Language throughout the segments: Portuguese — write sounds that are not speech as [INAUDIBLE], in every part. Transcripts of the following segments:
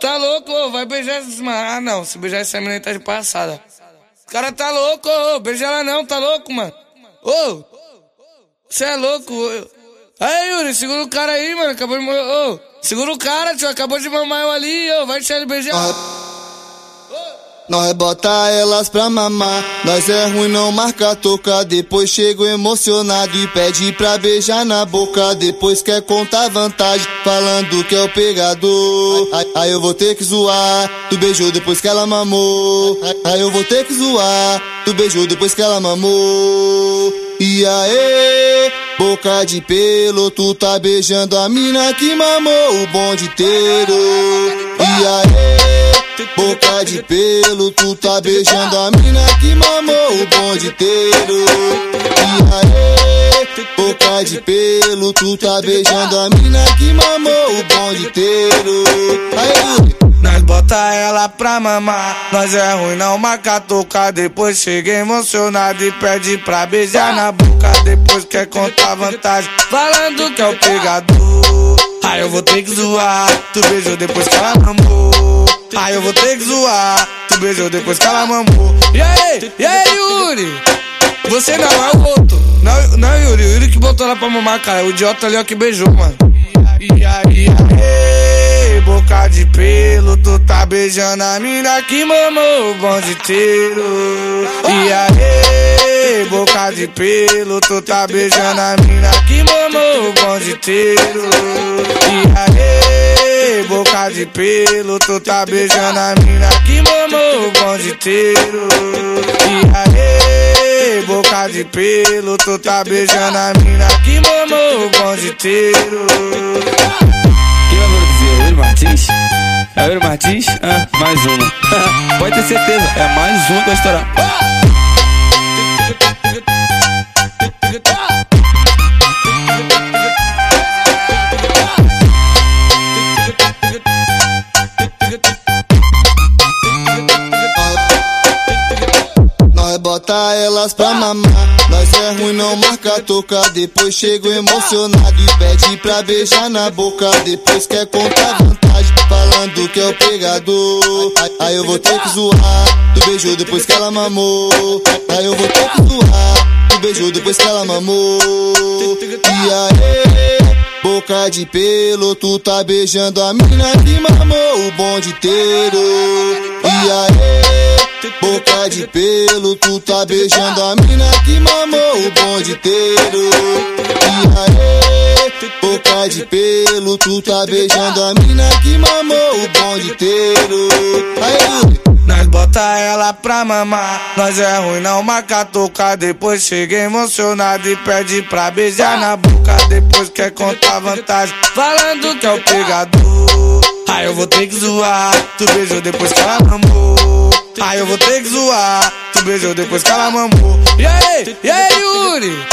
tá louco, ô, vai beijar essas mano. Ah, não, se beijar essa menina tá de passada. O cara tá louco, ô, beija ela não, tá louco, mano. Ô, você é louco. Aí, Yuri, segura o cara aí, mano, acabou de morrer. Ô, segura o cara, tio, acabou de mamar eu ali, ô, vai deixar ele beijar. Nós bota elas pra mamar, nós é ruim não marca toca Depois chego emocionado e pede pra beijar na boca. Depois quer contar vantagem, falando que é o pegador. Aí, aí eu vou ter que zoar, tu beijou depois que ela mamou. Aí, eu vou ter que zoar, tu beijou depois que ela mamou. E aí, boca de pelo, tu tá beijando a mina que mamou o bonde inteiro. E aí Boca de pelo, tu tá beijando a mina que mamou o bonde inteiro. E aí, boca de pelo, tu tá beijando a mina que mamou o bonde inteiro. Aí, Nós bota ela pra mamar, nós é ruim não marca tocar. Depois chega emocionado e pede pra beijar na boca. Depois quer contar vantagem, falando que é o pegador. Aí eu vou ter que zoar, tu beijou depois que ela mamou. Aí eu vou ter que zoar, tu beijou depois que ela mamou. E aí, e aí, Yuri? Você não é o outro. Não, não, Yuri, o Yuri que botou ela pra mamar, cara. O idiota ali ó que beijou, mano. E aí, boca de pelo, tu tá beijando a mina que mamou o bonde inteiro. E aí, boca de pelo, tu tá beijando a mina que mamou o bonde inteiro. De pelo, tu tá beijando a mina que mamou o bonde inteiro. E aí, boca de pelo, tu tá beijando a mina que mamou o bonde inteiro. Quem vai produzir? Yuri Martins? É Yuri Martins? Ah, mais uma. [LAUGHS] Pode ter certeza, é mais uma que vai estourar. Nós bota elas pra mamar, nós é ruim não marca toca Depois chego emocionado e pede pra beijar na boca. Depois quer contar vantagem, falando que é o pegador. Aí eu vou ter que zoar, tu beijou depois que ela mamou. Aí eu vou ter que zoar, tu beijou depois que ela mamou. E aí, boca de pelo, tu tá beijando a mina que mamou o bonde inteiro. E aí Boca de pelo, tu tá beijando a mina que mamou o bonde inteiro. E aí, boca de pelo, tu tá beijando a mina que mamou o bonde inteiro. Aí, Nós bota ela pra mamar, nós é ruim não marca tocar. Depois chega emocionado e pede pra beijar na boca. Depois quer contar vantagem, falando que é o pegador. Aí eu vou ter que zoar, tu beijou depois que ela mamou. Aí eu vou ter que zoar, tu beijou depois que ela mamou. E aí, e aí, Yuri?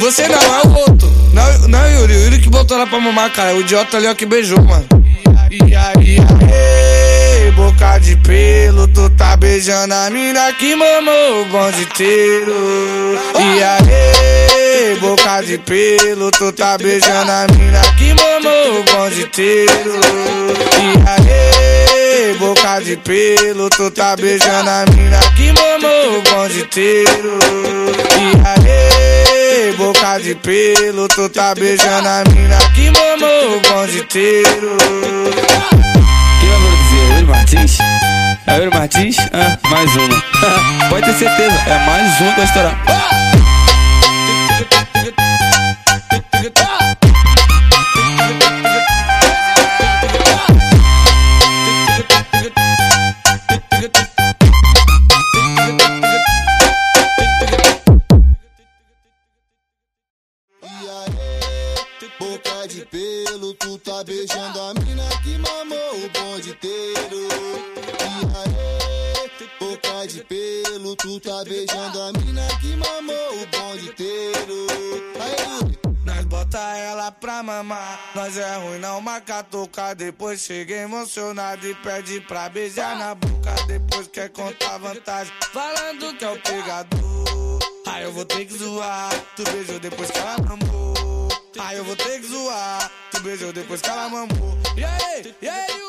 Você não é o outro. Não, não, Yuri, Yuri que botou ela pra mamar, cara. O idiota ali ó que beijou, mano. E aí, boca de pelo, tu tá beijando a mina que mamou o bonde inteiro. E aí, boca de pelo, tu tá beijando a mina que mamou o bonde inteiro. E aí, de pelo, tu tá beijando a mina que mamou o bonde inteiro. E aí, boca de pelo, tu tá beijando a mina que mamou o bonde inteiro. Quem vai produzir? Yuri Martins? É Yuri Martins? Ah, mais uma. [LAUGHS] Pode ter certeza, é mais uma que vai tá beijando a mina que mamou o bonde inteiro. E aí, boca de pelo, tu tá beijando a mina que mamou o bonde inteiro. Aí, Nós bota ela pra mamar, nós é ruim não marca tocar. Depois chega emocionado e pede pra beijar na boca. Depois quer contar vantagem, falando que é o pegador. Aí eu vou ter que zoar, tu beijou depois que ela mamou. Aí eu vou ter que zoar, beijou depois que ela mamou. E aí, e aí,